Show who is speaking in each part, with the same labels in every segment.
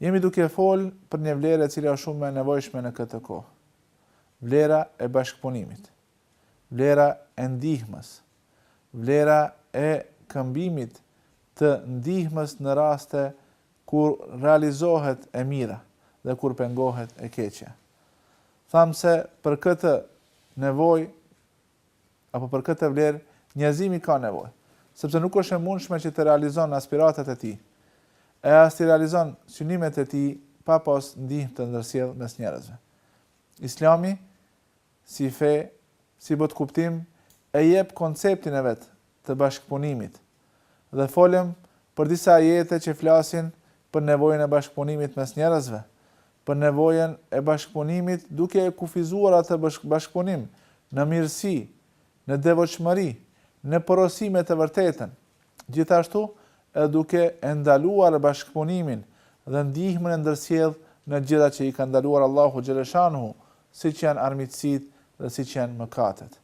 Speaker 1: Jemi duke folë për një vlerë e cila është shumë e nevojshme në këtë kohë. Vlera e bashkëpunimit. Vlera e ndihmës. Vlera e këmbimit të ndihmës në raste kur realizohet e mira dhe kur pengohet e keqja. Thamë se për këtë nevojë Apo për këtë vlerë njerëzimi ka nevojë, sepse nuk është e mundshme që të realizon aspiratat e tij, e as t'i realizon synimet e tij pa pas ndihmë të ndërsjellë mes njerëzve. Islami, si fe, si botëkuptim, e jep konceptin e vet të bashkëpunimit, dhe folëm për disa ajete që flasin për nevojën e bashkëpunimit mes njerëzve, për nevojën e bashkëpunimit duke e kufizuar atë bashkëpunim në mirësi, në devotshmëri, në porosi me të vërtetën, gjithashtu edhe duke e ndaluar bashkëpunimin dhe ndihmën e ndërsjellë në gjëra që i ka ndaluar Allahu xheleshanuhu, siç janë armiqësitë dhe siç janë mëkatet.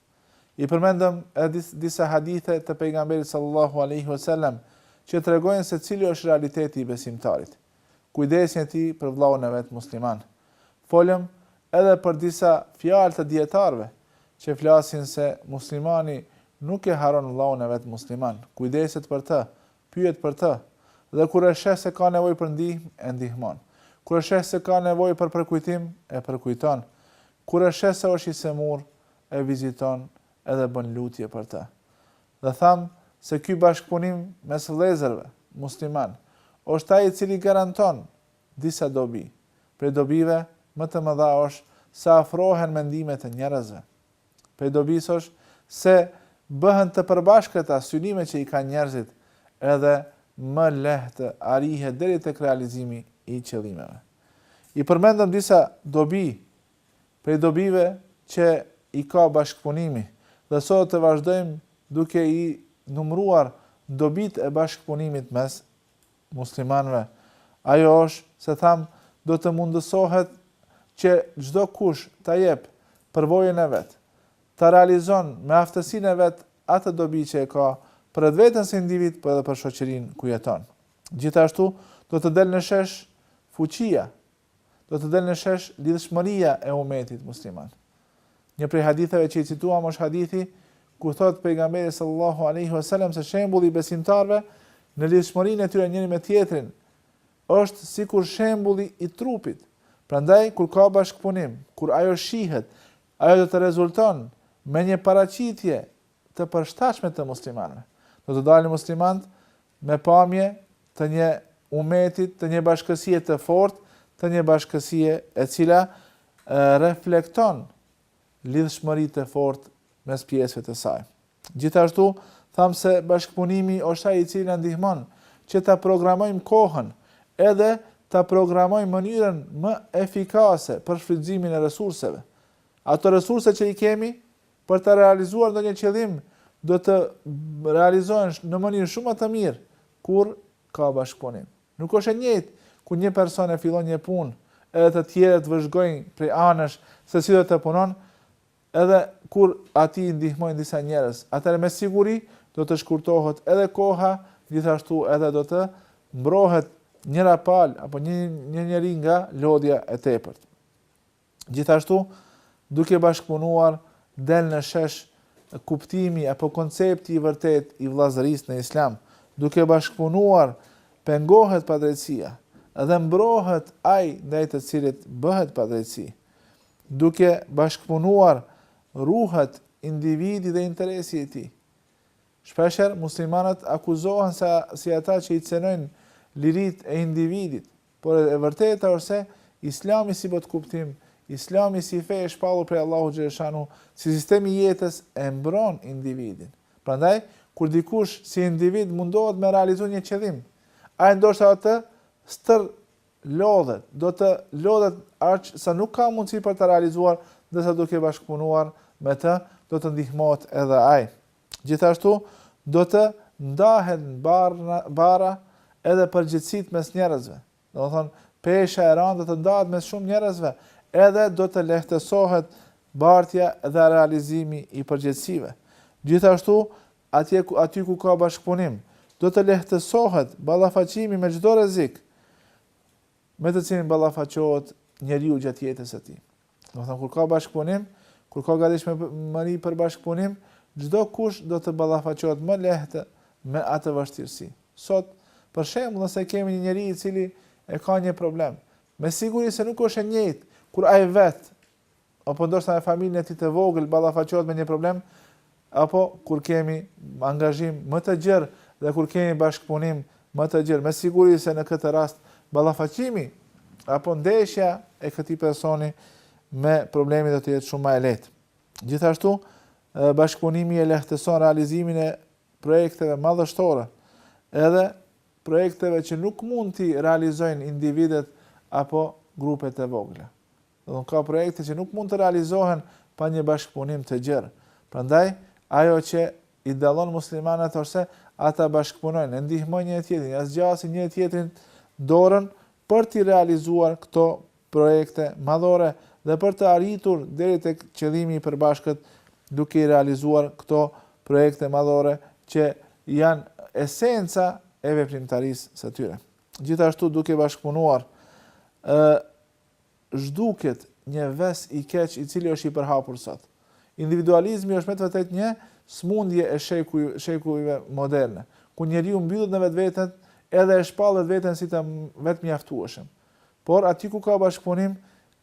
Speaker 1: I përmendëm edhe disa hadithe të Pejgamberit sallallahu alejhi wasallam që tregojnë se cili është realiteti i besimtarit. kujdesin e tij për vëllaun e vet musliman. Folëm edhe për disa fjalë të dijetarëve, që flasin se muslimani nuk e harron vëllaun e vet musliman, kujdeset për të, pyet për të, dhe kur e sheh se ka nevojë për ndihmë, e ndihmon. Kur e sheh se ka nevojë për përkujtim, e përkujton. Kur e sheh se është i sëmurë, e viziton edhe bën lutje për të. Dhe thamë se ky bashkëpunim mes vëllezërve musliman osht ai i cili garanton disa dobi, prej dobive më të mëdha osht se afrohen mendimet e njerëzve. Prej dobisë osht se bëhen të përbashkëta synimet që i kanë njerëzit edhe më lehtë arrihet deri tek realizimi i qëllimeve. I përmendëm disa dobi prej dobive që i ka bashkëpunimi dhe sot të vazhdojmë duke i numëruar dobitë e bashkëpunimit mes muslimanëve, ajo është se thamë do të mundësohet që çdo kush ta jep përvojën e vet, ta realizon me aftësinë e vet atë dobi që e ka për vetveten si individ por edhe për shoqërinë ku jeton. Gjithashtu do të del në shesh fuqia do të del në shesh lidhshmëria e umetit musliman. Një prej haditheve që i cituam është hadithi ku thotë pejgamberi sallallahu alaihi wasallam se shembulli i besimtarëve në lidhshmërinë e tyre njëri me tjetrin është sikur shembulli i trupit. Prandaj kur ka bashkëpunim, kur ajo shihet, ajo do të rezulton me një paraqitje të përshtatshme të muslimanëve. Do të dalin muslimanët Me pamje të një umeti, të një bashkësie të fortë, të një bashkësie e cila reflekton lidhshmëri të fortë mes pjesëve të saj. Gjithashtu, thamë se bashkëpunimi është ai i cili na ndihmon që ta programojmë kohën, edhe ta programojmë mënyrën më efikase për shfrytëzimin e resurseve. Ato resurse që i kemi, Për të realizuar ndonjë qëllim do të realizohen në mënyrë shumë më të mirë kur ka bashkëpunim. Nuk është e njëjtë kur një person e fillon një punë edhe të tjerët vëzhgojnë prej anësh se si do të punon edhe kur atij i ndihmojnë disa njerëz, atëherë me siguri do të shkurtohet edhe koha, gjithashtu edhe do të mbrohet njëra palë apo një njeri nga lodhja e tepërt. Gjithashtu, duke bashkëpunuar, del në shesh kuptimi apo koncepti i vërtetë i vëllazërisë në Islam. Duke bashkëpunuar, pengohet padrejtësia dhe mbrohet ai ndaj të cilit bëhet padrejtësi. Duke bashkëpunuar, ruhet individi dhe interesi i tij. Shpeshherë, muslimanët akuzohen se si ata që i cenojnë liritë e individit, Por e vërteta është se Islami si botëkuptim, Islami si fe e shpallur prej Allahut xheleshanuhu, si sistem i jetës e mbron individin. Prandaj, kur dikush si individ mundohet me realizu një qëllim, ai ndoshta do të stërlodhet, do të lodhet aq sa nuk ka mundësi për ta realizuar, ndërsa duke bashkëpunuar me të do të ndihmohet edhe ai. Gjithashtu, do të ndahen bara edhe përgjegjësitë mes njerëzve. Domethënë, pesha e rëndë do të ndahet mes shumë njerëzve, edhe do të lehtësohet bartja dhe realizimi i përgjegjësive. Gjithashtu, aty ku ka bashkëpunim, do të lehtësohet ballafaqimi me çdo rrezik me të cilin ballafaqohet njeriu gjatë jetës së tij. Domethënë kur ka bashkëpunim, kur ka gatishmë mëri për bashkëpunim, çdo kush do të ballafaqohet më lehtë me atë vështirësi. Sot, për shembull, nëse kemi një njeri i cili e ka një problem, me siguri se nuk është e njëjtë kur ai vet apo ndoshta familja e tij e vogël ballafaqohet me një problem, Apo, kur kemi angazhim më të gjerë dhe kur kemi bashkëpunim më të gjerë, me siguri se në këtë rast ballafaqimi apo ndeshja e këtij personi me problemin do të jetë shumë më e lehtë. Gjithashtu, bashkëpunimi e lehtëson realizimin e projekteve madhështore, edhe projekteve që nuk mund t'i realizojnë individët apo grupet e vogla. Domethënë ka projekte që nuk mund të realizohen pa një bashkëpunim të gjerë. Prandaj, ajo që i dallon muslimanët është se ata bashkëpunojnë, e ndihmojnë njëri-tjetrin, ia zgjasin njëri-tjetrin dorën për t'i realizuar këto projekte madhore dhe për të arritur deri tek qëllimi i përbashkët duke i realizuar këto projekte madhore që janë esenca e veprimtarisë së tyre. Gjithashtu duke bashkëpunuar, ë. zhduket një ves i keq i cili është i përhapur sot. Individualizmi është me të vërtetë një smundje e shekujve moderne, ku njeriu mbyllet në vetveten edhe e shpall veten si të vetëmjaftueshëm. Por aty ku ka bashkëpunim,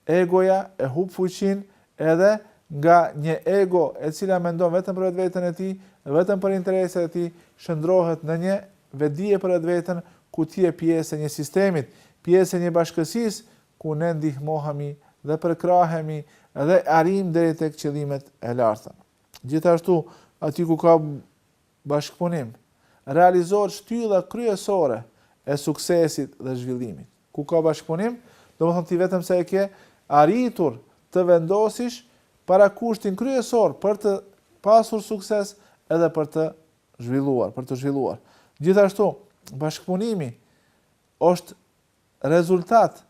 Speaker 1: egoja e hup fuqinë edhe nga një ego e cila mendon vetëm për vetveten e tij, vetëm për interesat e tij, shndrohet në një Vetëdije për vetveten ku ti je pjesë e një sistemit, pjesë e një bashkësisë ku ne ndihmohemi dhe përkrahemi dhe arrijmë deri tek qëllimet e larta. Gjithashtu, aty ku ka bashkëpunim, realizohet shtylla kryesore e suksesit dhe zhvillimit. Ku ka bashkëpunim, domethënë ti vetëm se e ke arritur të vendosish parakushtin kryesor për të pasur sukses edhe për të zhvilluar, për të zhvilluar. Gjithashtu, bashkëpunimi është rezultat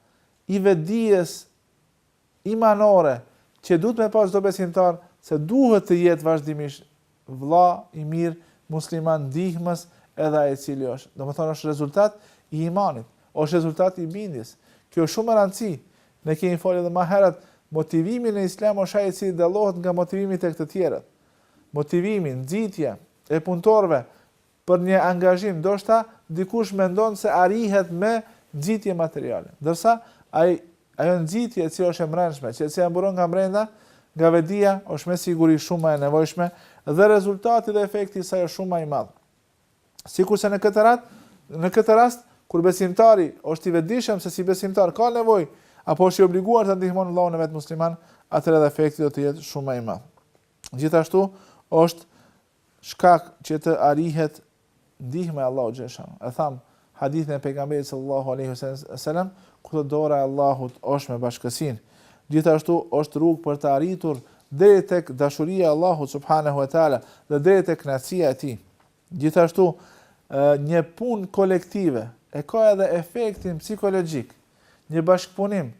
Speaker 1: i vedijes imanore që duhet me pas çdo besimtar se duhet të jetë vazhdimisht vlla i mirë musliman ndihmës edhe ai i cili është. Domethënë është rezultat i imanit, është rezultat i bindjes. Kjo shumë me rëndësi, ne kemi fol edhe ma herët, motivimi në islam është ai i cili dallohet nga motivimi tek të tjerët. motivimi, nxitja e punëtorëve për një angazhim, ndoshta dikush mendon se arrihet me nxitje materiale, ndërsa ai, ajo nxitje e cila është e mbrendshme, që e cila mburon nga brenda, nga vetëdija, është me siguri shumë më e nevojshme dhe rezultati dhe efekti i saj është shumë më i madh. Sikurse në këtë rast, në këtë rast kur besimtari është i vetëdijshëm se si besimtar ka nevojë apo është i obliguar të ndihmon vëllaun e vet musliman, atëherë edhe efekti do të jetë shumë më i madh. Gjithashtu është shkak që të arrihet ndihma e Allahut xheleshanuhu. E tham hadithin e pejgamberit sallallahu alaihi wasallam, ku thotë dora e Allahut është me bashkësinë. Gjithashtu është rrugë për të arritur deri tek dashuria e Allahut subhanahu wa taala dhe deri tek kënaqësia e tij. Gjithashtu, një punë kolektive e ka edhe efektin psikologjik. Një bashkëpunim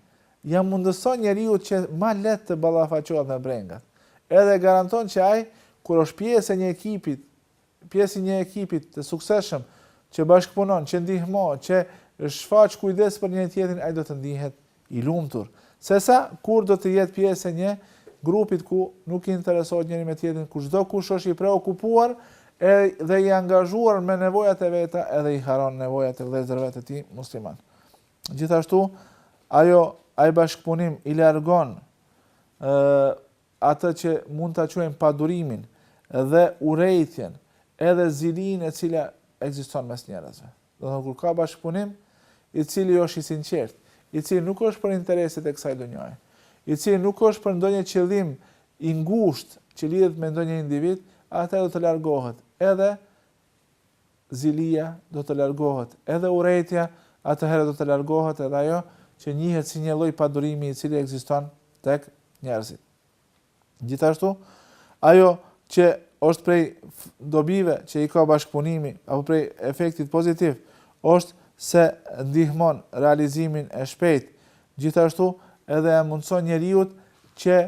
Speaker 1: ia mundëson njeriut që ma lehtë të ballafaqohet me brengat, edhe e garanton që ai, kur është pjesë e një ekipit, pjesë i një ekipit të suksesshëm, që bashkëpunon, që ndihmohet, që shfaq kujdes për njëri-tjetrin, ai do të ndihet I lumtur. Sesa, kur do të jetë pjesë e një grupit ku nuk i interesohet njëri me tjetrin, ku çdo kush është i preokupuar e dhe i angazhuar me nevojat e veta edhe i harron nevojat e vëllezërve të tij muslimanë. Gjithashtu, ajo ai bashkëpunim i largon atë që mund ta quajmë padurimin dhe urrejtjen, edhe zilinë e cila ekziston mes njerëzve. Domethënë kur ka bashkëpunim, i cili është i sinqertë, i cili nuk është për intereset e kësaj dunjaje, i cili nuk është për ndonjë qëllim i ngushtë që lidhet me ndonjë individ, atëherë do të largohet edhe zilia, do të largohet edhe urrejtja, atëherë do të largohet edhe ajo që njihet si një lloj padurimi i cili ekziston tek njerëzit. Gjithashtu, ajo që është prej dobive që i ka bashkëpunimi apo prej efektit pozitiv është se ndihmon realizimin e shpejtë, gjithashtu edhe i mundëson njeriut që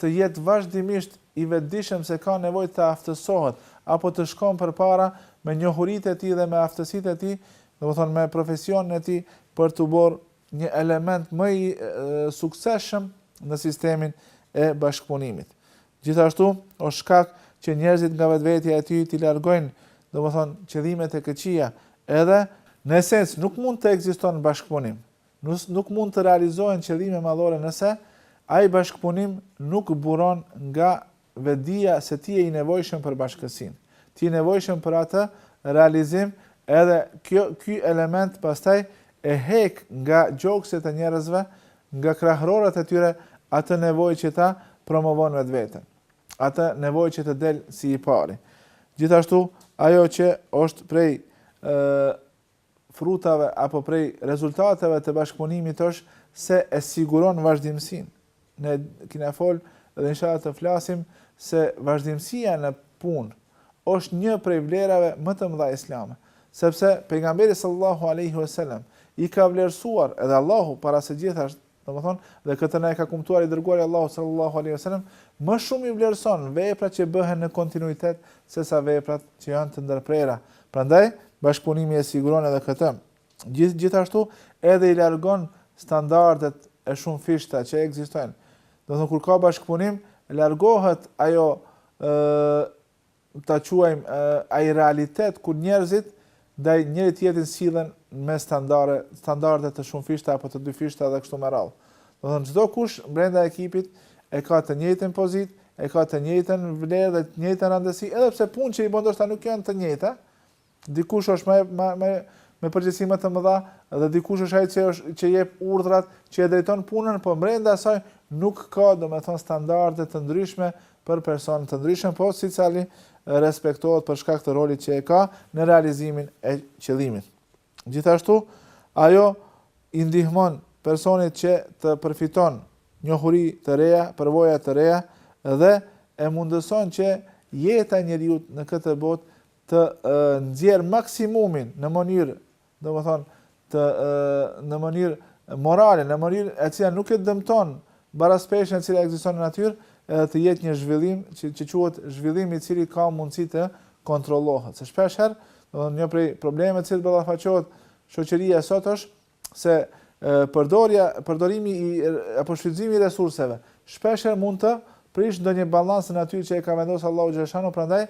Speaker 1: të jetë vazhdimisht i vetëdijshëm se ka nevojë të aftësohet apo të shkon përpara me njohuritë e tij dhe me aftësitë e tij, domethënë me profesionin e tij për t'u bërë një element më i suksesshëm në sistemin e bashkëpunimit. Gjithashtu, është shkak që njerëzit nga vetvetja e tyre t'i largojnë, domethënë, qëllimet e këqija, edhe, në esencë, nuk mund të ekziston bashkëpunim, nuk mund të realizohen qëllime madhore nëse ai bashkëpunim nuk buron nga Vetëdija se ti je i nevojshëm për bashkësinë, ti je i nevojshëm për atë realizim edhe kjo ky element pastaj e hek nga gjokset e njerëzve, nga krahërorat e tyre atë nevojë që ta promovon vetveten, atë nevojë që të del si i pari. Gjithashtu ajo që është prej frutave apo prej rezultateve të bashkëpunimit është se e siguron vazhdimësinë. Ne kina fol dhe inshallah të flasim se vazhdimësia në punë është një prej vlerave më të mëdha islame, sepse pejgamberi sallallahu alaihi wasallam i ka vlerësuar edhe Allahu para së gjithash Domethënë, dhe këtë na e ka kumtuar i dërguari i Allahut sallallahu alaihi wasallam, më shumë i vlerëson veprat që bëhen në kontinuitet sesa veprat që janë të ndërprera. Prandaj, bashkëpunimi e siguron edhe këtë. Gjithë gjithashtu edhe i largon standardet e shumëfishta që ekzistojnë. Domethënë kur ka bashkëpunim, largohet ajo ë ta quajmë, ai realitet ku njerëzit ndaj njëri-tjetrin sillen me standare, standarde të shumëfishta apo të dyfishta dhe kështu me radhë. Domethënë çdokush brenda ekipit e ka të njëjtën pozitë, e ka të njëjtën vlerë dhe të njëjtën rëndësi, edhe pse punët që i bën ndoshta nuk janë të njëjta, Dikush është me me me me përgjegjësi më të mëdha dhe dikush është ai që është që jep urdhrat, që e drejton punën, por brenda saj nuk ka domethënë standarde të ndryshme për persona të ndryshëm, po secili respektohet për shkak të rolit që e ka në realizimin e qëllimit. Gjithashtu, ajo i ndihmon personit që të përfiton njohuri të reja, përvoja të reja dhe e mundëson që jeta e njeriut në këtë botë të nxjerrë maksimumin në mënyrë, domethënë, të në mënyrë morale, në mënyrë e cila nuk e dëmton baraspeshën e cila ekziston në natyrë, edhe të jetë një zhvillim që që quhet zhvillim i cili ka mundësi të kontrollohet. Se shpesh herë, domethënë një prej problemeve që ballafaqohet shoqëria sot është se përdorja, përdorimi i apo shfrytëzimi i resurseve shpesh herë mund të prish ndonjë balans në natyrë që e ka vendosur Allahu xheleshanuhu, prandaj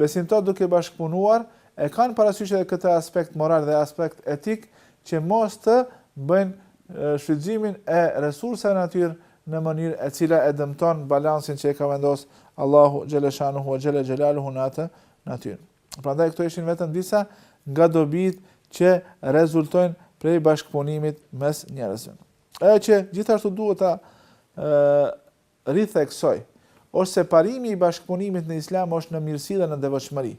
Speaker 1: besimtarët duke bashkëpunuar e kanë parasysh edhe këtë aspekt moral dhe aspekt etik që mos të bëjnë shfrytëzimin e resurseve në natyrë në mënyrë e cila e dëmton balansin që e ka vendos Allahu xheleshanuhu xhele xhelaluhu në atë natyrë. Prandaj këto ishin vetëm disa nga dobitë që rezultojnë prej bashkëpunimit mes njerëzve. Ajo që gjithashtu duhet ta ë ritheksoj, është se parimi i bashkëpunimit në Islam është në mirësi dhe në devotshmëri.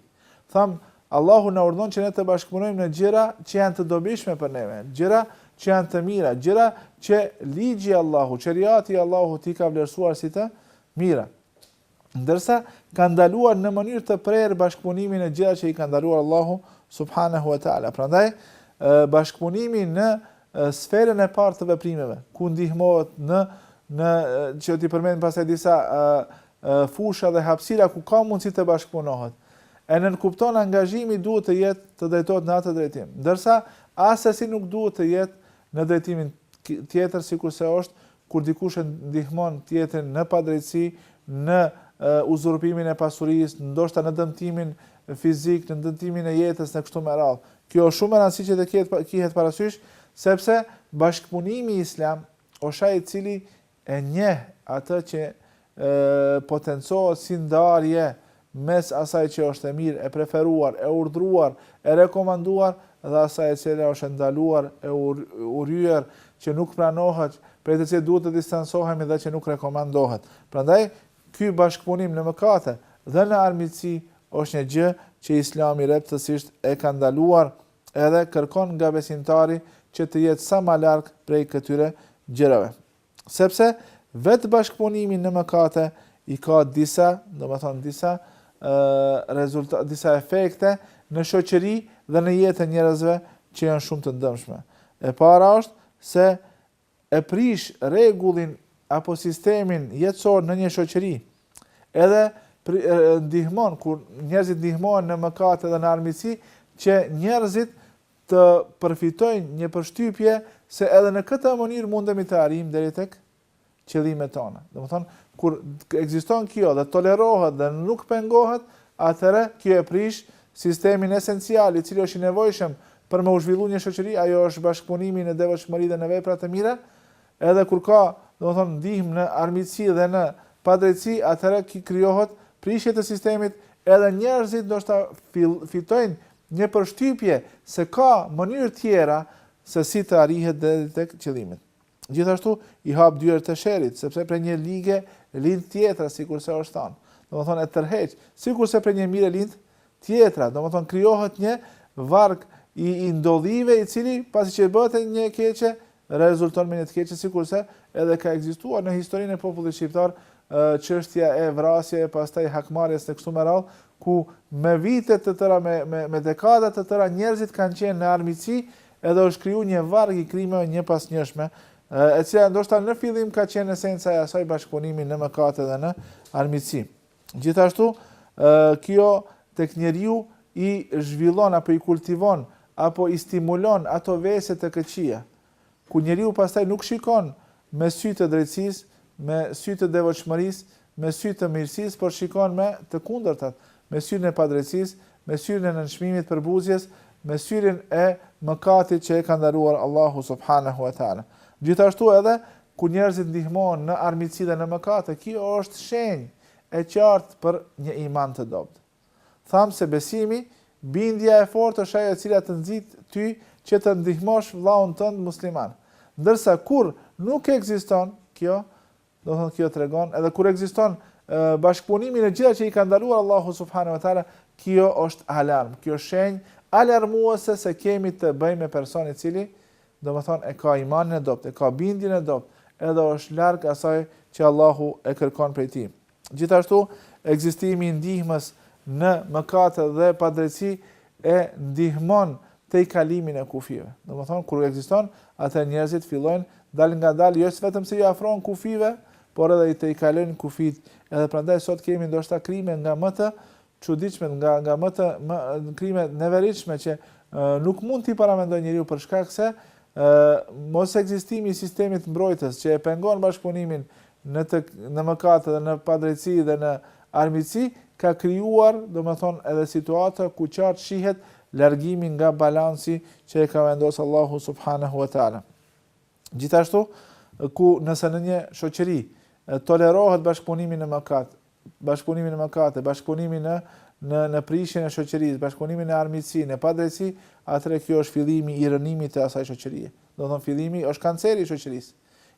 Speaker 1: Thamë, Allahu na urdhon që ne të bashkëpunojmë në gjëra që janë të dobishme për neve, gjëra që janë të mira, gjëra që ligji i Allahut, sheriati i Allahut i ka vlerësuar si të mira. ndërsa ka ndaluar në mënyrë të prerë bashkëpunimin në gjëra që i ka ndaluar Allahu subhanahu wa taala. Prandaj bashkëpunimi në sferën e parë të veprimeve, ku ndihmohet në në që t'i përmend pastaj disa fusha dhe hapësira ku ka mundësi të bashkëpunohet. E nënkupton angazhimi duhet të jetë të drejtohet në atë drejtim. Ndërsa asesi nuk duhet të jetë në drejtimin tjetër sikurse është Kur dikush e ndihmon tjetrin në padrejtësi, në uzurpimin e pasurisë, ndoshta në dëmtimin fizik, në dëmtimin e jetës në kështu me radhë. Kjo është shumë e rëndësishme të ketë kihet parasysh, sepse bashkëpunimi islam osht ai i cili e njeh atë që potencohet si ndarje mes asaj që është e mirë, e preferuar, e urdhëruar, e rekomanduar dhe asaj e cila është e ndaluar, e urryer, që nuk pranohet, prej të cilës duhet të distancohemi dhe që nuk rekomandohet. Prandaj, ky bashkëpunim në mëkate dhe në armiqësi është një gjë që Islami rreptësisht e ka ndaluar edhe kërkon nga besimtari që të jetë sa ma larg prej këtyre gjërave. Sepse vetë bashkëpunimi në mëkate i ka disa, domethënë disa rezulta, disa efekte në shoqëri dhe në jetën e njerëzve që janë shumë të dëmshme. E para është se e prish rregullin apo sistemin jetësor në një shoqëri. Edhe ndihmon kur njerëzit ndihmohen në mëkate dhe në armiqësi që njerëzit të përfitojnë një përshtypje se edhe në këtë mënyrë mundemi të arrijmë deri tek qëllimet tona. Domethënë, kur ekziston kjo dhe tolerohet dhe nuk pengohet, atëherë kjo e prish sistemin esencial i cili është i nevojshëm për me u zhvillu një shoqëri, ajo është bashkëpunimi në devotshmëri dhe në vepra të mira, Edhe kur ka, domethënë, ndihmë në armiqësi dhe në padrejtësi, atëherë krijohet prishje e sistemit, edhe njerëzit ndoshta fitojnë një përshtypje se ka mënyrë tjera se si të arrihet deri tek qëllimet. Gjithashtu, i hap dyert e sherrit, sepse prej një lige lind tjetra, sikurse është thënë. Domethënë e tërheq, sikurse prej një mire lind tjetra, domethënë krijohet një varg i i ndodhive i cili pasi që bëhet një e keqe rezulton me një të keqe sikurse edhe ka ekzistuar në historinë e popullit shqiptar çështja e vrasjes e pastaj hakmarrjes e kështu me radhë ku me vite të tëra me me me dekada të tëra njerëzit kanë qenë në armiqësi edhe është kriju një varg i krimeve njëpasnjëshme, e cila ndoshta në fillim ka qenë esenca e asaj bashkëpunimi në mëkate dhe në armiqësi. Gjithashtu, kjo tek njeriu i zhvillon apo i kultivon apo i stimulon ato vese të këqija, ku njeriu pastaj nuk shikon me sy të drejtësisë, me sy të devotshmërisë, me sy të mirësisë, por shikon me të kundërtat, me syrin e padrejtësisë, me syrin e nënçmimit, përbuzjes, me syrin e mëkatit që e ka ndaluar Allahu subhanehu ve teala. Gjithashtu edhe Kur njerëzit ndihmojnë në armiqësi dhe në mëkate, kjo është shenjë e qartë për një iman të dobët. Thamë se besimi, bindja e fortë është ajo e cila të nxit ty që të ndihmosh vëllaun tënd musliman. Ndërsa kur nuk ekziston kjo, domethënë kjo tregon, edhe kur ekziston bashkëpunimi në gjëra që i ka ndaluar Allahu subhanahu wa taala, kjo është alarm, kjo është shenjë alarmuese se kemi të bëjmë me person i cili Domethënë e ka imanin e dobët, e ka bindjen e dobët, edhe është larg asaj që Allahu e kërkon prej tij. Gjithashtu, ekzistimi i ndihmës në mëkate dhe padrejtësi e ndihmon tejkalimin e kufijve. Domethënë kur ekziston, atëherë njerëzit fillojnë dalëngadalë jo se vetëm se i afrohen kufijve, por edhe i tejkalojnë kufijtë. Edhe prandaj sot kemi ndoshta krime nga më të çuditshme, nga nga më të, më, krime të neveritshme që nuk mund t'i paramendojë njeriu për shkak se mosekzistimi i sistemit mbrojtës që e pengon bashkëpunimin në të në mëkate dhe në padrejtësi dhe në armiqësi ka krijuar domethënë edhe situata ku qartë shihet largimi nga balanci që e ka vendosur Allahu subhanahu wa taala. Gjithashtu, ku nëse në një shoqëri tolerohet bashkëpunimi në mëkat, bashkëpunimi në mëkate, bashkëpunimi në në në prishjen e shoqërisë, bashkëpunimi në armiqësi, në padrejtësi, atëherë kjo është fillimi i rrënimit të asaj shoqërie. Domethënë fillimi është kanceri i shoqërisë,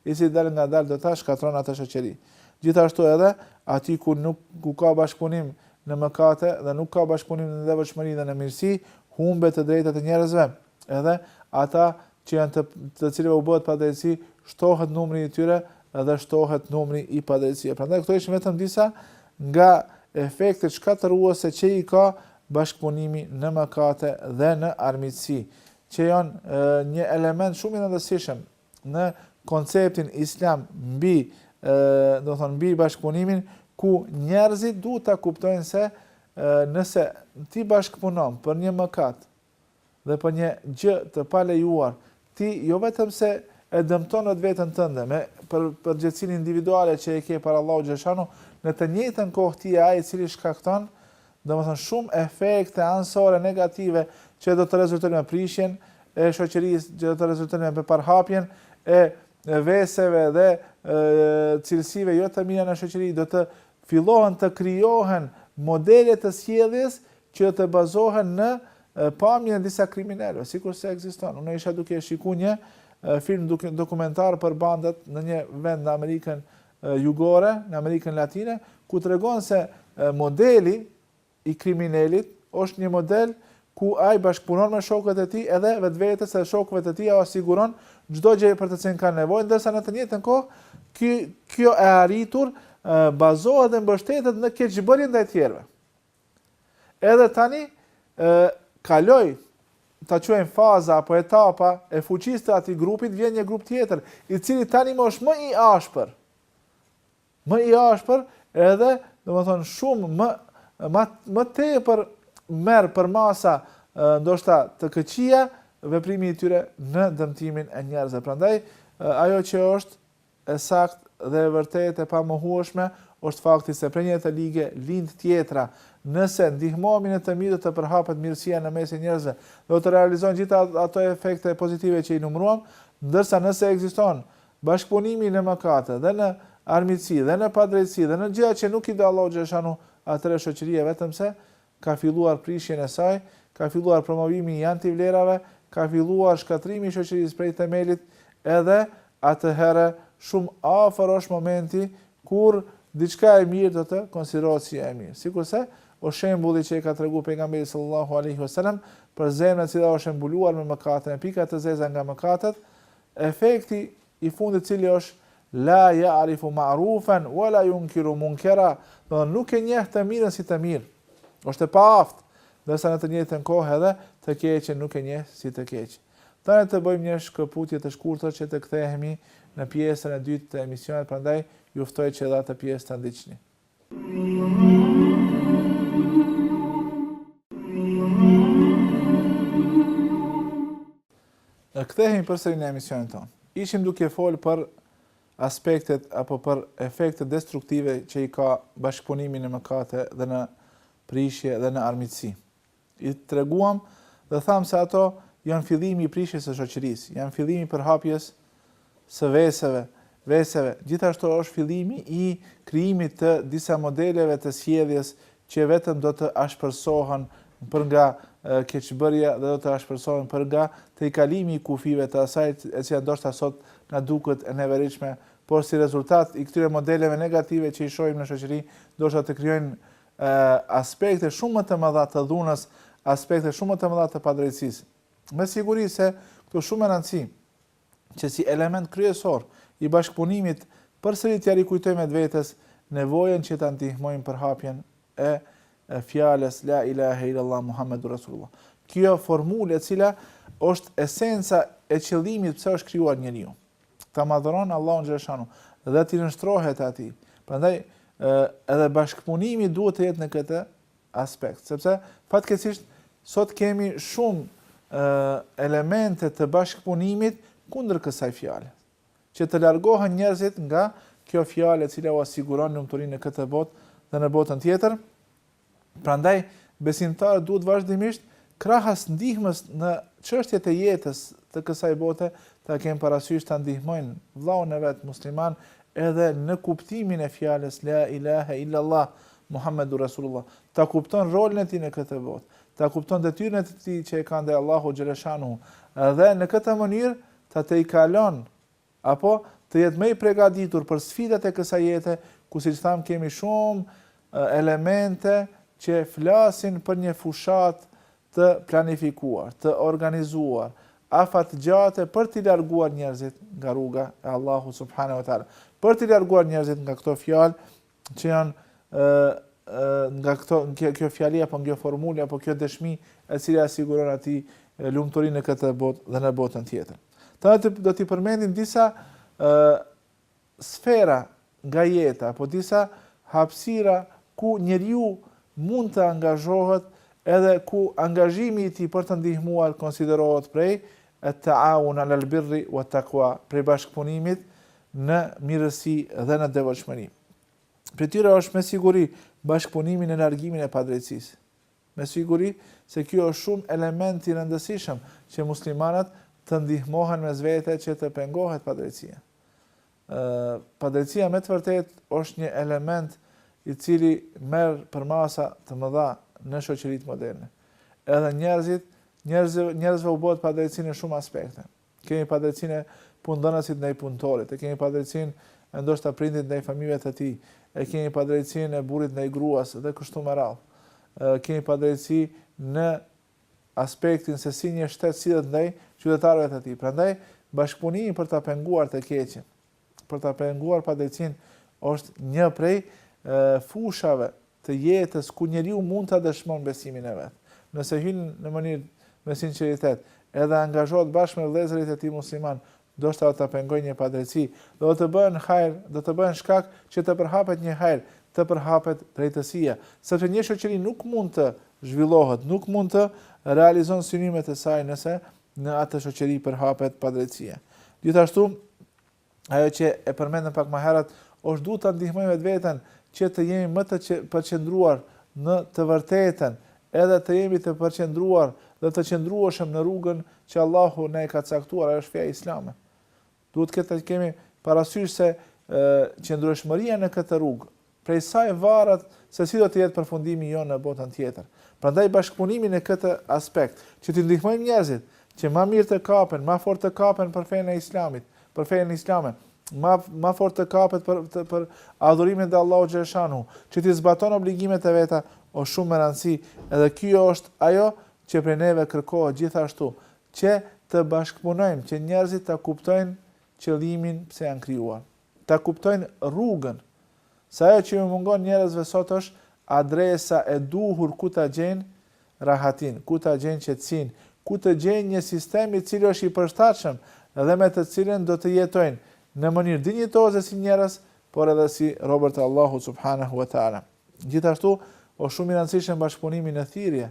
Speaker 1: i cili dalngadal do ta shkatërrojë atë shoqëri. Gjithashtu edhe aty ku nuk ku ka bashkëpunim në mëkate dhe nuk ka bashkëpunim në devotshmëri dhe në mirësi, humben të drejtat e njerëzve. Edhe ata që janë të të cilëve u bëhet padrejtësi, shtohet numri i tyre dhe shtohet numri i padrejtësive. Prandaj këto ishin vetëm disa nga efektet shkatërruese që i ka bashkëpunimi në mëkate dhe në armiqësi, që janë një element shumë i rëndësishëm në konceptin islam mbi, domethënë, mbi bashkëpunimin, ku njerëzit duhet ta kuptojnë se nëse ti bashkëpunon për një mëkat, Dhe për një gjë të palejuar, ti jo vetëm se e dëmton vetveten tënde me për përgjegjësinë individuale që e ke para Allahut xhele shanuhu, në të njëjtën kohë ti je ai i cili shkakton, domethënë shumë efekte anësore negative që do të rezultojnë me prishjen e shoqërisë, që do të rezultojnë me përhapjen e veseve dhe cilësive jo të mira në shoqëri, do të fillohen të krijohen modele të sjelljes që të bazohen në pamjen e disa kriminelëve, sikurse ekziston. Unë isha duke shikuar një film dokumentar për bandat në një vend në Amerikën Jugore, në Amerikën Latine, ku tregon se modeli i kriminelit është një model ku ai bashkëpunon me shokët e tij edhe vetvetes dhe shokëve të tij u siguron çdo gjë për të cilën kanë nevojë, ndërsa në të njëjtën kohë ky kjo e arritur bazohet dhe mbështetet në keqbërjen ndaj tjerëve. Edhe tani kaloi ta quajmë faza apo etapa e fuqisë të atij grupit, vjen një grup tjetër, i cili tani më është më i ashpër. Më i ashpër edhe, domethënë shumë më më më tepër merr përmasa ndoshta të këqija veprimi i tyre në dëmtimin e njerëzve. Prandaj ajo që është E saktë dhe e vërtetë e pamohueshme është fakti se prej një të lige lind tjetra. Nëse ndihmohemi në të mirë do të përhapet mirësia në mesin e njerëzve dhe do të realizohen të gjitha ato efekte pozitive që i numëruam, ndërsa nëse ekziston bashkëpunimi në mëkate dhe në armiqësi dhe në padrejtësi dhe në gjëra që nuk i do Allahu xheleshanuhu atëherë shoqëria vetëm se ka filluar prishjen e saj, ka filluar promovimi i antivlerave, ka filluar shkatërrimi i shoqërisë prej themelit, edhe atëherë shumë afër është momenti kur diçka e mirë do të konsiderohet si e mirë. Sikurse osht shembulli që e ka treguar Pejgamberi sallallahu alejhi ve selam për zemrën e cila është e mbuluar me mëkate, me pika të zeza nga mëkatet, efekti i fundit cili është, La ya'rifu ma'rufan wa la yunkiru munkara, nuk e njeh të mirën si të mirë, është e paaftë, ndërsa në të njëjtën kohë edhe të keqen nuk e njeh si të keq. Tani të bëjmë një shkëputje të shkurtër që të kthehemi në pjesën e dytë të emisionit, prandaj ju ftoj që edhe atë pjesë ta ndiqni. E kthehemi përsëri në emisionin tonë. Ishim duke folë për aspektet apo për efektet destruktive që i ka bashkëpunimi në mëkate dhe në prishje dhe në armiqësi. I treguam dhe thamë se ato janë fillimi i prishjes së shoqërisë, janë fillimi i përhapjes së veseve, veseve, gjithashtu është fillimi i krijimit të disa modeleve të sjelljes që vetëm do të ashpërsohen për nga keqbërja dhe do të ashpërsohen për nga tejkalimi i kufijve të asaj e cila ndoshta sot na duket e neveritshme, por si rezultat i këtyre modeleve negative që i shohim në shoqëri ndoshta do të krijojnë aspekte shumë më të mëdha të dhunës, aspekte shumë më të mëdha të padrejtësisë. Me siguri se këtu shumë me rëndësi që si element kryesor i bashkëpunimit përsëri t'ia rikujtojmë vetes nevojën që ta ndihmojmë përhapjen e fjalës la ilaha illallah muhammedur rasulullah. Kjo formulë e cila është esenca e qëllimit pse është krijuar njeriu. Ta madhëron Allahun xheleshanuhu dhe t'i nënshtrohet atij. Prandaj, edhe bashkëpunimi duhet të jetë në këtë aspekt. Sepse, fatkeqësisht, sot kemi shumë elemente të bashkëpunimit kundër kësaj fjale. Që të largohen njerëzit nga kjo fjalë e cila ua siguron lumturinë në këtë botë dhe në botën tjetër, Prandaj, besimtarët duhet vazhdimisht, krahas ndihmës në çështjet e jetës të kësaj bote, ta kenë parasysh ta ndihmojnë vëllaun e vet musliman edhe në kuptimin e fjalës La ilahe illallah, Muhammedur Rasulullah, ta kupton rolin e tij në këtë botë, ta kupton detyrën e tij që e ka ndaj Allahut xheleshanuhu dhe në këtë mënyrë ta tejkalon Apo, të jetë më i pregaditur për sfidat e kësaj jete, ku siç thamë kemi shumë elemente që flasin për një fushatë të planifikuar, të organizuar, afatgjate për t'i larguar njerëzit nga rruga e Allahut subhane ve teala, për t'i larguar njerëzit nga këto fjalë që janë nga këto kjo fjali apo kjo formulë apo kjo dëshmi e cila siguron atij lumturinë në këtë botë dhe në botën tjetër. Tash do t'i përmendim disa ë sfera nga jeta apo disa hapësira ku njeriu mund të angazhohet edhe ku angazhimi i tij për të ndihmuar konsiderohet prej at-ta'awun 'ala al-birri wat-taqwa, prej bashkëpunimit në mirësi dhe në devotshmëri. Prej tyre është me siguri bashkëpunimi në largimin e padrejtësisë. Me siguri se kjo është shumë element i rëndësishëm që muslimanët të ndihmohen mes vete që të pengohet padrejtësia. Ë padrejtësia me të vërtetë është një element i cili merr përmasa të mëdha në shoqëritë moderne. Edhe njerëzit, njerëzve, njerëzve u bëhet padrejtësi në shumë aspekte. Kemi padrejtësinë e punëdhënësit ndaj punëtorit, e kemi padrejtësinë e ndoshta prindit ndaj fëmijëve të tij, e kemi padrejtësinë e burrit ndaj gruas dhe kështu me radhë. Kemi padrejtësi në aspektin se si një shtet sillet ndaj qytetarëve të tij. Prandaj, bashkëpunimi për ta penguar të keqen, për ta penguar padrejtësinë është një prej fushave të jetës ku njeriu mund ta dëshmon besimin e vet. Nëse hyn në mënyrë me sinqeritet, edhe angazhohet bashkë me vëllezërit e tij muslimanë, ndoshta ta pengojë një padrejtësi dhe do të bëhen hajër, do të bëhen shkak që të përhapet një hajër, të përhapet drejtësia, sepse një shoqëri nuk mund të zhvillohet, nuk mund të realizon synimet e saj nëse Në atë shoqëri përhapet padrejtësia. Gjithashtu, ajo që e përmendëm pak më herët, është duhet ta ndihmojmë vetveten që të jemi më të përqendruar në të vërtetën, edhe të jemi të përqendruar dhe të qëndrueshëm në rrugën që Allahu na e ka caktuar, ajo është feja islame. Duhet ta kemi parasysh se qëndrueshmëria në këtë rrugë, prej saj varet se si do të jetë përfundimi jonë në botën tjetër. Prandaj bashkëpunimi në këtë aspekt, që t'i ndihmojmë njerëzit, që ma mirë të kapen, ma fort të kapen për fenë e Islamit, për fenë islame, ma ma fort të kapet për të për adhurimin te Allahu xhelle shanuhu, që t'i zbaton obligimet e veta, është shumë me rëndësi, edhe kjo është ajo që prej neve kërkohet gjithashtu, Që të bashkëpunojmë, që njerëzit ta kuptojnë qëllimin pse janë krijuar. Ta kuptojnë rrugën. Se ajo që ju mungon njerëzve sot është adresa e duhur ku ta gjejnë rahatinë, ku ta gjejnë qetësinë, ku të gjejnë një sistem i cili është i përshtatshëm dhe me të cilin do të jetojnë në mënyrë dinjitoze si njerëz, por edhe si robër të Allahut subhanehu ve teala. Gjithashtu, është shumë i rëndësishëm bashkëpunimi në thirrje,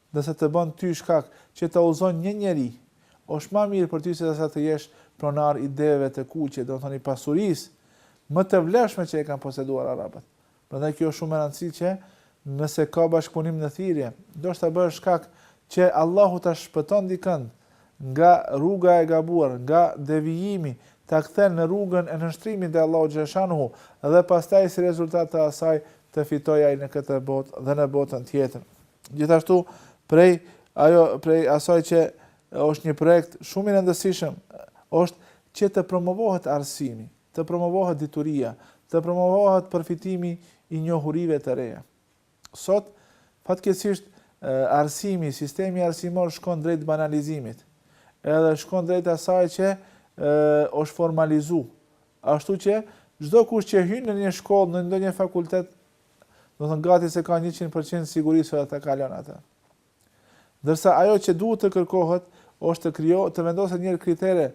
Speaker 1: Nëse të bën ty shkak që të udhëzon një njeri, është më mirë për ty se sa të jesh pronar i deveve të kuqe, domethënë i pasurisë më të vlefshme që e kanë poseduar arabët. Prandaj kjo është shumë e rëndësishme që nëse ka bashkëpunim në thirrje, ndoshta bëhet shkak që Allahu ta shpëton dikënd nga rruga e gabuar, nga devijimi, ta kthen në rrugën e nënshtrimit ndaj Allahut xhaleshanuhu dhe pastaj si rezultat i asaj të fitojë ai në këtë botë dhe në botën tjetër. Gjithashtu prej ajo prej asaj që është një projekt shumë i rëndësishëm është që të promovohet arsimi, të promovohet dituria, të promovohet përfitimi i njohurive të reja. Sot, fatkeqësisht, arsimi, sistemi arsimor shkon drejt banalizimit, edhe shkon drejt asaj që e, është formalizu. Ashtu që, çdokush që hyn në një shkollë, në ndonjë fakultet, Domethënë gati se ka 100% siguri se do ta kalon atë. Ndërsa ajo që duhet të kërkohet është të krijo, të vendosen një kritere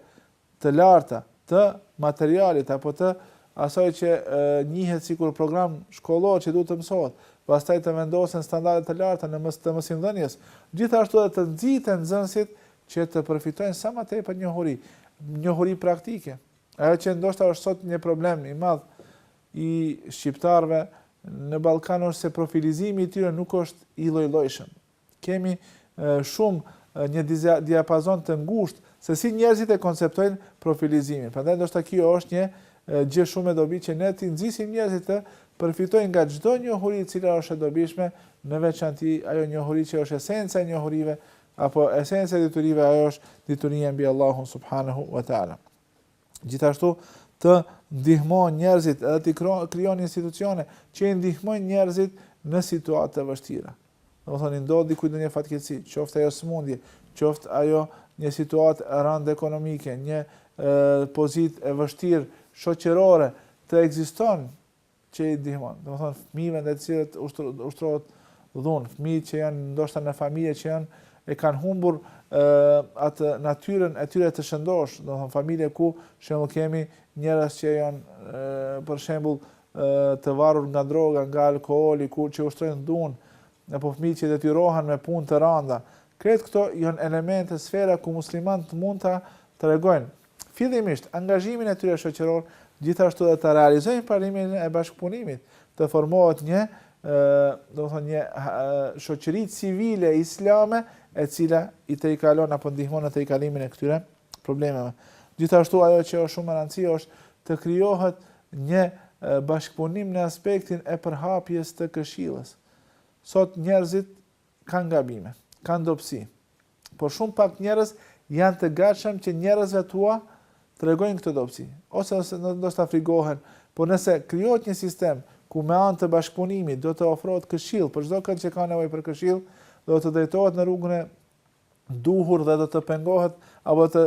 Speaker 1: të larta të materialit apo të asaj që e, njihet sikur program shkollor që duhet të mësohet, pastaj të vendosen standarde të larta në mes të mësimdhënies, gjithashtu edhe të nxiten nxënësit që të përfitojnë sa më tepër njohuri, njohuri praktike. Ajo që ndoshta është sot një problem i madh i shqiptarëve në Ballkan është se profilizimi i tyre nuk është i llojllojshëm. Kemi shumë një diapazon të ngushtë se si njerëzit e konceptojnë profilizimin. Prandaj ndoshta kjo është një gjë shumë e dobishme që ne t'i nxisim njerëzit të përfitojnë nga çdo njohuri e cila është e dobishme, në veçanti ajo njohuri që është esenca e njohurive apo esenca e diturive ajo është dituria mbi Allahun subhanahu wa taala. Gjithashtu, të ndihmon njerëzit edhe t'i krijon institucione që i ndihmojnë njerëzit në situata të vështira. Domethënë, i ndodh dikujt ndonjë fatkeqësi, qoftë ajo sëmundje, qoftë ajo një situatë e rëndë ekonomike, një pozitë e vështirë shoqërore, të ekziston që i ndihmon, domethënë fëmijëve ndaj të cilët ushtrohet dhunë, fëmijë që janë ndoshta në familje që janë e kanë humbur atë natyrën e tyre të shëndoshë, domethënë familje ku shembull kemi njerëz që janë për shembull të varur nga droga, nga alkooli, ku që ushtrojnë dhunë, apo fëmijë që detyrohen me punë të rënda. Krejt këto janë elemente sfera ku muslimanët mund ta tregojnë fillimisht angazhimin e tyre shoqëror, gjithashtu edhe ta realizojnë parimin e bashkëpunimit, të formohet një, domethënë një shoqëri civile islame e cila i tejkalon apo ndihmon në tejkalimin e këtyre problemeve. Gjithashtu ajo që është shumë me rëndësi është të krijohet një bashkëpunim në aspektin e përhapjes të këshillës. Sot njerëzit kanë gabime, kanë dobësi, Por shumë pak njerëz janë të gatshëm që njerëzve t'ua tregojnë këtë dobësi. Ose ndoshta frigohen. Por nëse krijohet një sistem ku me anë të bashkëpunimit do të ofrohet këshillë për çdokënd që ka nevojë për këshillë, do të drejtohet në rrugën e duhur dhe do të pengohet apo të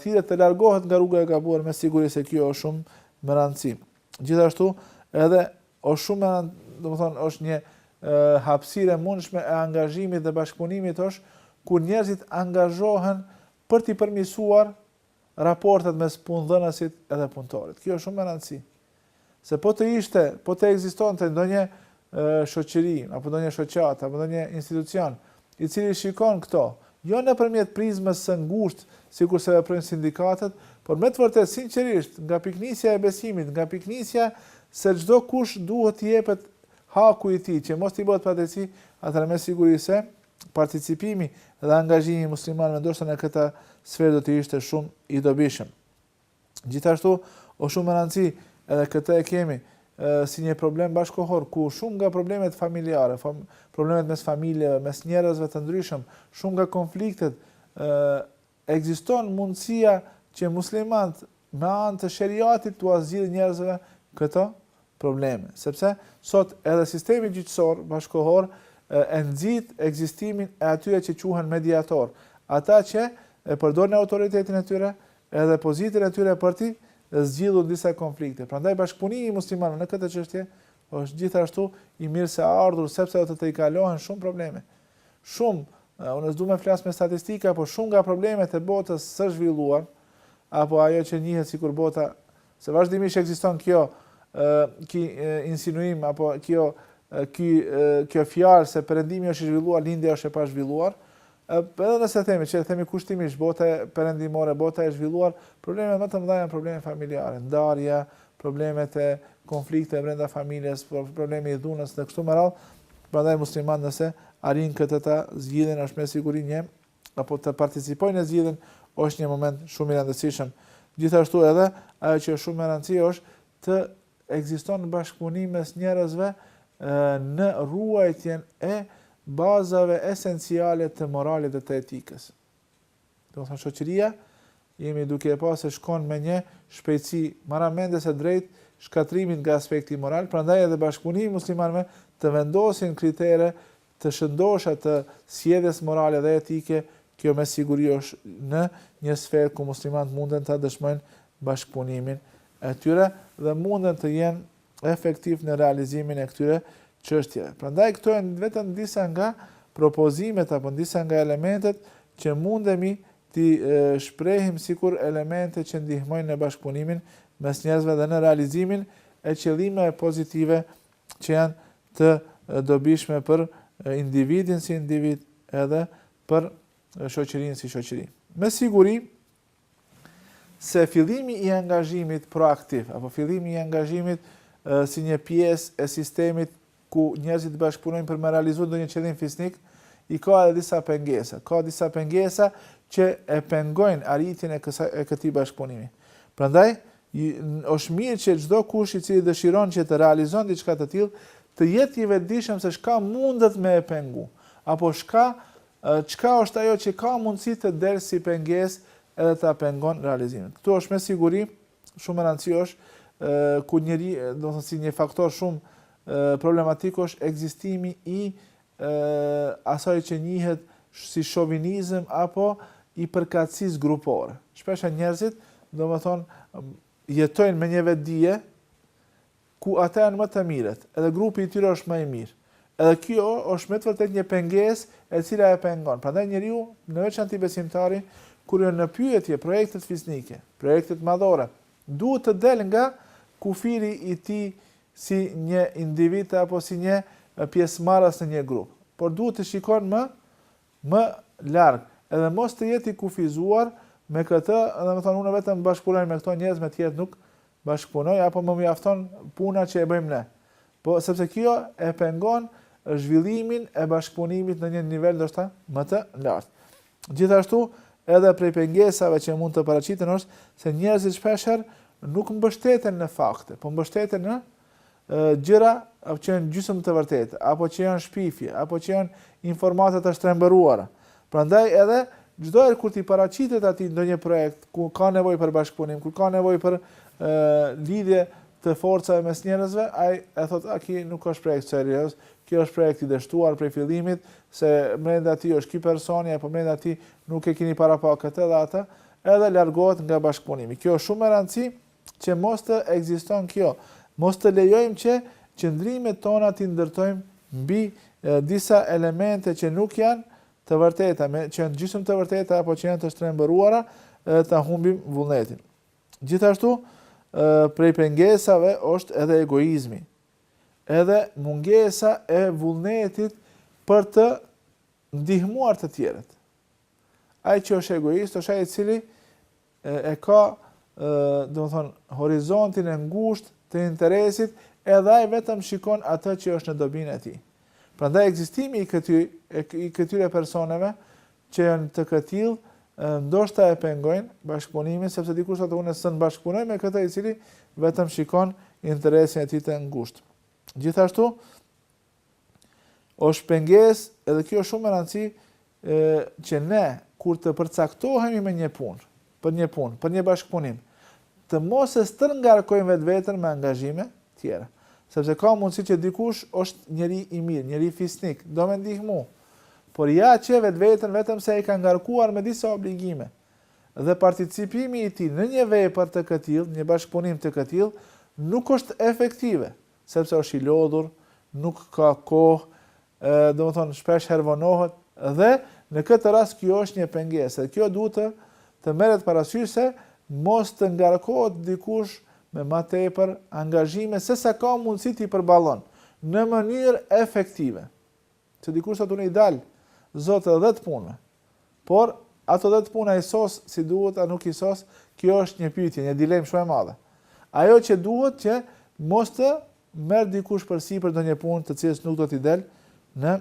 Speaker 1: thirret të largohet nga rruga e gabuar me siguri se kjo është shumë me rëndësi. Gjithashtu, edhe Është shumë me, domethënë është një hapësirë e mundshme e angazhimit dhe bashkëpunimit është kur njerëzit angazhohen për të përmirësuar raportet mes punëdhënësit edhe punëtorit. Kjo është shumë me rëndësi. Se po të ishte, po të ekzistonte ndonjë shoqëri apo ndonjë shoqatë apo ndonjë institucion i cili shikon këto, jo nëpërmjet prizmës së ngushtë, sikur se veprojnë sindikatet, por me të vërtetë sinqerisht, nga pikënisja e besimit, nga pikënisja se çdokush duhet t'i jepet haku i tij, që mos t'i bëhet padrejtësi, atëherë me siguri se participimi dhe angazhimi i muslimanëve ndoshta në këtë sferë do të ishte shumë i dobishëm. Gjithashtu, është shumë me rëndësi, edhe këtë e kemi, si një problem bashkëkohor, ku shumë nga problemet familjare, problemet mes familjeve, mes njerëzve të ndryshëm, shumë nga konfliktet, ekziston mundësia që muslimanët me anë të sheriatit t'ua zgjidhin njerëzve këto probleme. Sepse, sot edhe sistemi gjyqësor bashkëkohor e nxit ekzistimin e atyre që quhen mediatorë. Ata që e përdorin autoritetin e tyre, Edhe pozitën e tyre për t'i zgjidhur disa konflikte. Prandaj bashkëpunimi i muslimanëve në këtë çështje është gjithashtu i mirëseardhur sepse do të tejkalohen shumë probleme. Shumë, unë s'dua të flas me statistika, por shumë nga problemet e botës së zhvilluar apo ajo që njihet sikur bota Se vazhdimisht ekziston kjo ky insinuim apo kjo ky kjo fjalë se perëndimi është i zhvilluar, lindja është e pazhvilluar. Edhe nëse themi që themi kushtimisht bota perëndimore, bota e zhvilluar, problemet më të mëdha janë probleme familjare, ndarja, problemet e konflikteve brenda familjes, problemi i dhunës dhe kështu me radhë. Prandaj muslimanët nëse arrin këtë ta zgjidhin është me siguri një apo të participojnë në zgjidhjen është një moment shumë i rëndësishëm. Gjithashtu edhe, ajo që është shumë e rëndësishme është të ekziston një bashkëpunim mes njerëzve në ruajtjen e bazave esenciale të moralit dhe të etikës. Domethënë shoqëria, jemi duke e pa se shkon me një shpejtësi marramendëse drejt shkatërrimit nga aspekti moral, prandaj edhe bashkëpunimi i muslimanëve të vendosin kritere të shëndosha të sjelljes morale dhe etike, kjo me siguri është në një sferë ku muslimanët munden ta dëshmojnë bashkëpunimin e tyre dhe munden të jenë efektivë në realizimin e këtyre çështjeve. Prandaj këto janë vetëm disa nga propozimet apo disa nga elementet që mundemi t'i shprehim sikur elemente që ndihmojnë në bashkëpunimin mes njerëzve dhe në realizimin e qëllimeve pozitive që janë të dobishme për individin si individ edhe për shoqërinë si shoqëri. Me siguri se fillimi i angazhimit proaktiv apo fillimi i angazhimit e, si një pjesë e sistemit ku njerëzit bashkëpunojnë për me realizu ndonjë qëllim fisnik, i ka edhe disa pengesa. Ka disa pengesa që e pengojnë arritjen e kësaj e këtij bashkëpunimi. Prandaj Është mirë që çdo kush i cili dëshiron që të realizon diçka të tillë, të jetë i vetëdijshëm se çka mundet me e pengu, apo çka çka është ajo që ka mundësi të del si pengesë edhe ta pengon realizimin. Këtu është me siguri shumë e rëndësishme kur njeri, domethënë si një faktor shumë problematik është ekzistimi i e asaj që njihet si shovinizëm apo i përkatësisë grupore. Shpeshherë njerëzit, domethënë, jetojnë me një vetëdije ku ata janë më të mirët, edhe grupi i tyre është më i mirë. Edhe kjo është me të vërtetë një pengesë e cila e pengon. Prandaj njeriu, në veçanti besimtari, kur janë në pyetje projektet fisnike, projektet madhore, Duhet të del nga kufiri i tij si një individ apo si një pjesëmarrës në një grup, por duhet të shikon më më larg edhe mos të jetë i kufizuar me këtë, domethënë unë vetëm bashkëpunoj me këto njerëz me të tjerët nuk bashkëpunoj apo më mjafton puna që e bëjmë ne. Po sepse kjo e pengon zhvillimin e bashkëpunimit në një nivel ndoshta më të lartë. Gjithashtu, edhe prej pengesave që mund të paraqiten është se njerëzit shpeshherë nuk mbështeten në fakte, po mbështeten në gjëra që janë gjysmë të vërtetë, apo që janë shpifje, apo që janë informata të shtrembëruara. Prandaj edhe çdo herë kur t'i paraqitet atij ndonjë projekt kur ka nevojë për bashkëpunim, kur ka nevojë për lidhje të forcave mes njerëzve, ai thotë, a ky nuk është projekt serioz, ky është projekt i dështuar prej fillimit, se brenda tij është ky personi apo brenda tij nuk e keni parapa këtë dhe atë, edhe largohet nga bashkëpunimi. Kjo është shumë me rëndësi, që mos të ekziston kjo, mos të lejojmë që qëndrimet tona t'i ndërtojmë mbi disa elemente që nuk janë të vërteta, që janë gjysmë të vërteta apo që janë të shtrembëruara, ta humbim vullnetin. Gjithashtu, prej pengesave është edhe egoizmi, edhe mungesa e vullnetit për të ndihmuar të tjerët. Ai që është egoist është ai i cili e, e ka do të thon horizontin e ngushtë të interesit, edhe ai vetëm shikon atë që është në dobinë e tij. Prandaj ekzistimi i këtyre i këtyre personave që janë të këtill, ndoshta e pengojnë bashkëpunimin sepse dikush thotë unë s'bashkëpunoj me këtë i cili vetëm shikon interesin e tij të ngushtë. Gjithashtu është pengesë, edhe kjo është shumë me rëndësi, që ne, kur të përcaktohemi me një punë, për një punë, për një bashkëpunim, të mos e stërngarkojmë vetveten me angazhime tjera. Sepse ka mundësi që dikush është njeri i mirë, njeri fisnik, do me ndihmu, por ja që vetveten vetëm se e ka ngarkuar me disa obligime. Dhe participimi i tij në një vepër të këtillë, një bashkëpunim të këtillë, nuk është efektive. sepse është i lodhur, nuk ka kohë, domethënë shpesh herë vonohet dhe në këtë rast kjo është një pengesë dhe kjo duhet të të merret parasysh se mos të ngarkohet dikush me ma tepër angazhime sesa ka mundësi t'i përballon në mënyrë efektive. Se dikush thotë unë i dal zot dhjetë punë por ato dhjetë punë a i sos si duhet a nuk i sos kjo është një pyetje një dilemë shumë e madhe ajo që duhet që mos të merr dikush përsipër ndonjë punë të cilës nuk do t'i del në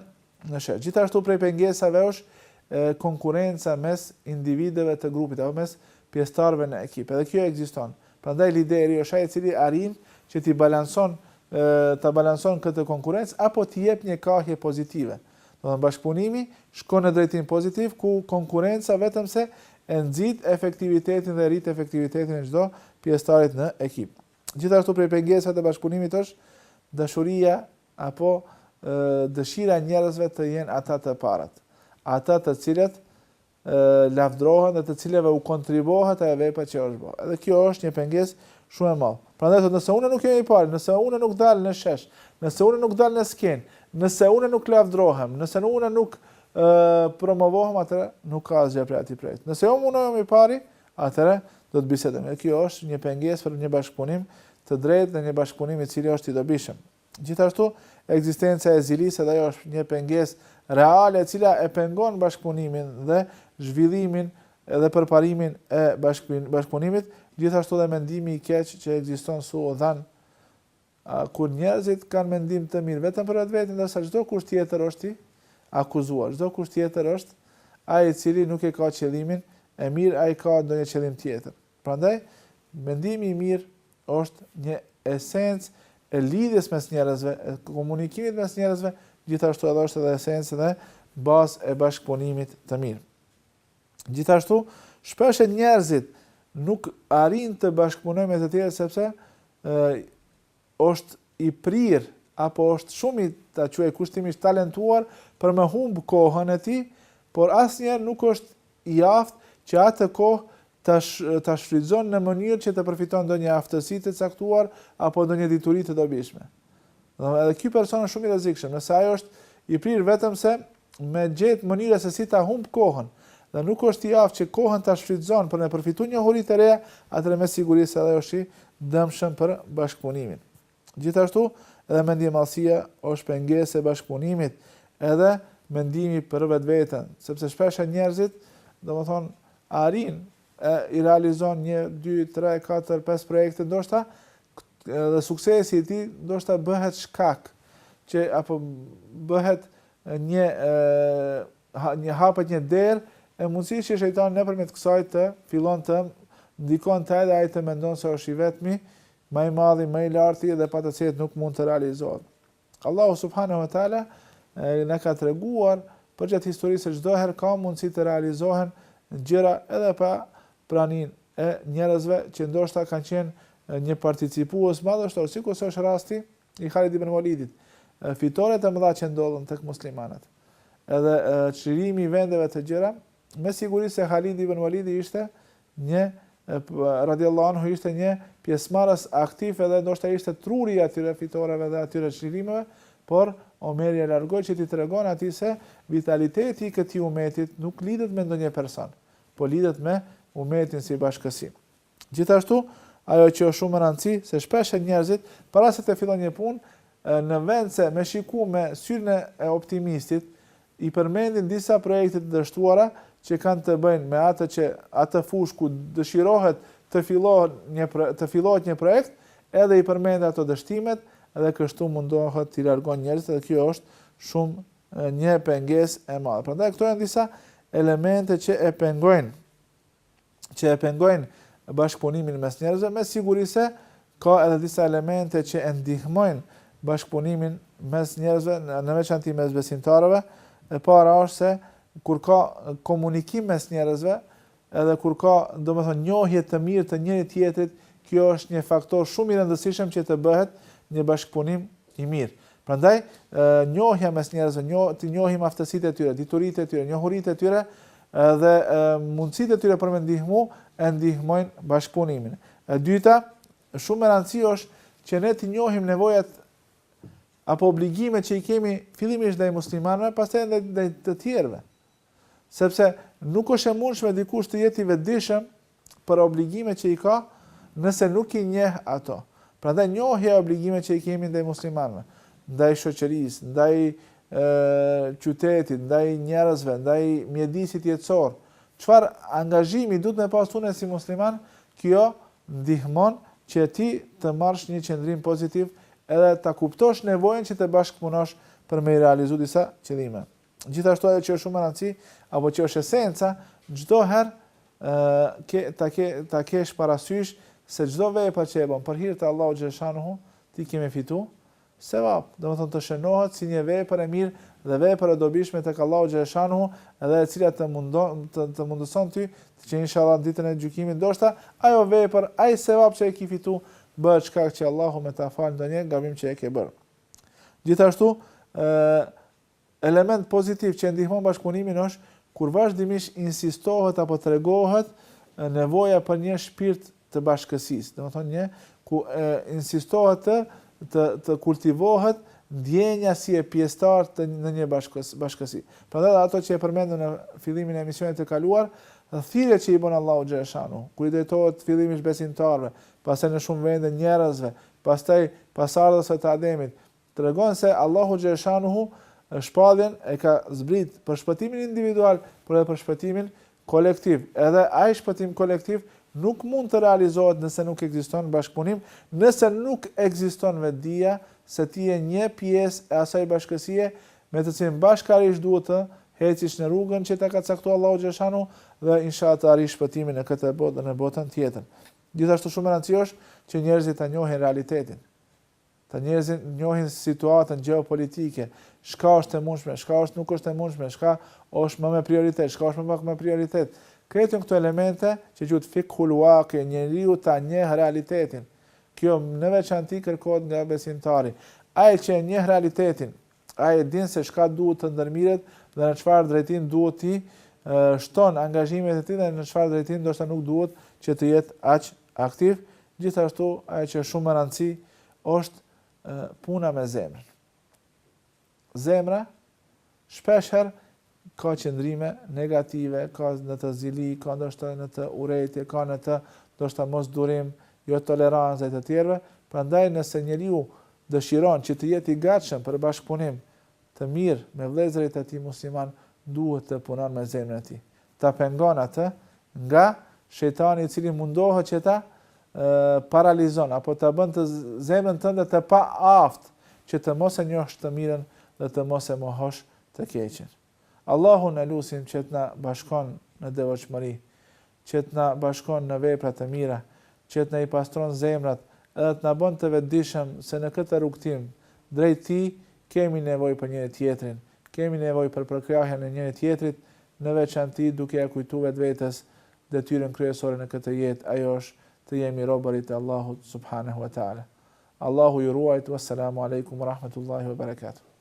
Speaker 1: në shesh gjithashtu prej pengesave është konkurenca mes individëve të grupit apo mes pjesëtarëve në ekip edhe kjo ekziston Prandaj lideri është ai i cili arrin që t'i balanson ta balanson këtë konkurrencë apo t'i jep një kahje pozitive. Domethënë bashkëpunimi shkon në drejtim pozitiv ku konkurrenca vetëm se e nxit efektivitetin dhe rrit efektivitetin e çdo pjesëtarit në ekip. Gjithashtu prej pengesave të bashkëpunimit është dashuria apo dëshira e njerëzve të jenë ata të parët, ata të cilët lavdrohen dhe të cilave u kontribuohet ajo vepër që është bërë. Edhe kjo është një pengesë shumë e madhe. Prandaj thotë nëse unë nuk jam i pari, nëse unë nuk dal në shesh, nëse unë nuk dal në skenë, nëse unë nuk lavdrohem, nëse unë nuk promovohem atëre nuk ka asgjë për atë projekt. Nëse unë unë jam i pari, atëre do të bisedojmë. Kjo është një pengesë për një bashkëpunim të drejtë dhe një bashkëpunim i cili është i dobishëm. Gjithashtu, ekzistenca e zilisë edhe ajo është një pengesë reale e cila e pengon bashkëpunimin dhe zhvillimin dhe përparimin e bashkëpunimit, gjithashtu dhe mendimi i keq që ekziston su'u dhan kur njerëzit kanë mendim të mirë vetëm për vetveten ndërsa çdo kush tjetër është i akuzuar, çdo kush tjetër është ai i cili nuk e ka qëllimin e mirë, ai ka ndonjë qëllim tjetër. Prandaj, mendimi i mirë është një esencë e lidhjes mes njerëzve, e komunikimit mes njerëzve, gjithashtu edhe është edhe esencë dhe bazë e bashkëpunimit të mirë. Gjithashtu, shpeshherë njerëzit nuk arrijnë të bashkëpunojnë me të tjerët sepse osht i prirë apo osht shumë i ta quaj kushtimisht talentuar për me humbë kohën e tij, por asnjëherë nuk osht i aftë që atë kohë ta ta shfrytëzon në mënyrë që të përfiton ndonjë aftësi të caktuar apo ndonjë dituri të dobishme. Domethënë edhe ky person është shumë i rrezikshëm, nëse ai osht i prirë vetëm se me gjet mënyra se si ta humb kohën dhe nuk është i aftë që kohën ta shfrytëzon për me përfitu njohuri të reja, atëherë me siguri se edhe ai është i dëmshëm për bashkëpunimin. Gjithashtu, edhe mendjemadhësia është pengesë e bashkëpunimit, edhe mendimi për vetveten, sepse shpeshherë njerëzit, domethënë, arrin e i realizon 1, 2, 3, 4, 5 projekte, ndoshta dhe suksesi i tij ndoshta bëhet shkak që apo bëhet Një një hapet një derë e mundësisë që shejtani nëpërmjet kësaj të fillon të ndikon te ai dhe ai të mendon se është i vetmi, më i madhi, më i larti dhe pa të cilin nuk mund të realizohet. Allahu subhanahu wa taala na ka treguar përgjatë historisë se çdo herë ka mundësi të realizohen gjëra edhe pa praninë e njerëzve që ndoshta kanë qenë një participues madhështor, sikur është rasti i Halid ibn Velidit, fitore të mëdha që ndodhën tek muslimanët edhe çlirimi i vendeve të gjera, me siguri se Halid ibn Velidi ishte një radiallahu anhu ishte një pjesëmarrës aktiv edhe ndoshta ishte truri i atyre fitoreve dhe atyre çlirimeve, por Omeri e largoi që t'i tregon atij se vitaliteti i këtij umetit nuk lidhet me ndonjë person, po lidhet me umetin si bashkësi. Gjithashtu, ajo që është shumë me rëndësi, se shpeshherë njerëzit, para se të fillojnë një punë, në vend se me shiku me syrin e optimistit, i përmendin disa projekte të dështuara që kanë të bëjnë me atë që atë fushë ku dëshirohet të fillohet një të fillohet një projekt, edhe i përmendin ato dështimet dhe kështu mundohet t'i largojnë njerëzit dhe kjo është shumë një pengesë e madhe. Prandaj këto janë disa elemente që e pengojnë që e pengojnë bashkëpunimin mes njerëzve, me siguri se ka edhe disa elemente që e ndihmojnë bashkëpunimin mes njerëzve, në veçanti mes besimtarëve. E para është se kur ka komunikim mes njerëzve, edhe kur ka, domethënë, njohje të mirë të njëri-tjetrit, kjo është një faktor shumë i rëndësishëm që të bëhet një bashkëpunim i mirë. Prandaj, njohja mes njerëzve, njoh, të njohim aftësitë e tyre, dituritë e tyre, njohuritë e tyre, dhe mundësitë e tyre për me ndihmu, e ndihmojnë bashkëpunimin. E dyta, shumë me rëndësi është që ne t'i njohim nevojat apo obligimet që i kemi fillimisht ndaj muslimanëve, pastaj edhe ndaj të tjerëve. Sepse nuk është e mundshme dikush të jetë i vetëdijshëm për obligimet që i ka nëse nuk i njeh ato. Prandaj njohja e obligimeve që i kemi ndaj muslimanëve, ndaj shoqërisë, ndaj qytetit, ndaj njerëzve, ndaj mjedisit jetësor, çfarë angazhimi duhet me pas unë si musliman, kjo ndihmon që ti të marrësh një qëndrim pozitiv edhe ta kuptosh nevojën që të bashkëpunosh për me i realizu disa qëllime. Gjithashtu ajo që është shumë me rëndësi, apo që është esenca, çdo herë ë ke ta ke ta kesh parasysh se çdo vepër që e bën për hir të Allahut xheleshanuhu, ti ke me fitu sevap, do të thotë të shënohet si një vepër e mirë dhe vepër e dobishme tek Allahu xheleshanuhu, edhe e cila të mundon të, të mundëson ty të që inshallah ditën e gjykimit ndoshta ajo vepër, ai sevap që e ke fitu bëhet shkak që Allahu me ta fal ndonjë gabim që e ke bërë. Gjithashtu, ë Element pozitiv që e ndihmon bashkëpunimin është kur vazhdimisht insistohet apo tregohet nevoja për një shpirt të bashkësisë, domethënë një ku insistohet të të të kultivohet ndjenja si e pjesëtar të në një bashkësi, bashkësi. Prandaj dhe ato që e përmendëm në fillimin e emisionit të kaluar, thirrjet që i bën Allahu xhele shanuhu, kur i drejtohet fillimisht besimtarëve, pastaj në shumë vende njerëzve, pastaj pasardhësve të Ademit, Tregon se Allahu xhele shanuhu shpalljen e ka zbrit për shpëtimin individual, por edhe për shpëtimin kolektiv. Edhe ai shpëtim kolektiv nuk mund të realizohet nëse nuk ekziston bashkëpunim, nëse nuk ekziston vetëdija se ti je një pjesë e asaj bashkësie me të cilën bashkarisht duhet të ecish në rrugën që ta ka caktuar Allahu xhele shanuhu dhe inshallah të arrish shpëtimin në këtë botë dhe në botën tjetër. Gjithashtu shumë e rëndësishme është që njerëzit ta njohin realitetin. Ta njerëzit njohin situatën gjeopolitike, çka është e mundshme, çka është nuk është e mundshme, çka është më me prioritet, çka është më pak me prioritet. Krejt janë këto elemente që quhet fikhul waqi, njeriu ta njeh realitetin. Kjo në veçanti kërkohet nga besimtari. Ai që e njeh realitetin, ai e din se çka duhet të ndërmirret dhe në çfarë drejtim duhet t'i shton angazhimet e tij dhe në çfarë drejtim ndoshta nuk duhet që të jetë aq Aktiv, gjithashtu ajo që është shumë me rëndësi është puna me zemrën. Zemra shpesh herë ka qëndrime negative, ka në të zili, ka ndoshta në të urrejtje, ka në të ndoshta mosdurim, jotolerancë ndaj të tjerëve, prandaj nëse njeriu dëshiron që të jetë i gatshëm për bashkëpunim të mirë me vëllezërit e tij muslimanë, duhet të punon me zemrën e tij. ta pengon atë nga shejtani i cili mundohet që ta paralizon apo ta bën zemrën tënde të paaftë që të mos e njohësh të mirën dhe të mos e mohosh të keqen. Allahun e lusim që të na bashkon në devotshmëri, që të na bashkon në vepra të mira, që të na i pastron zemrat edhe të na bën të vetëdijshëm se në këtë rrugëtim drejt Tij kemi nevojë për njëri-tjetrin, kemi nevojë për përkrahjen e njëri-tjetrit, në veçanti duke ia kujtu vetvetes detyrën kryesore në këtë jetë, ajo është të jemi robërit e Allahut subhanehu wa ta'ala. Allahu ju ruajt, wassalamu alejkum wa rahmetullahi wa barakatuh.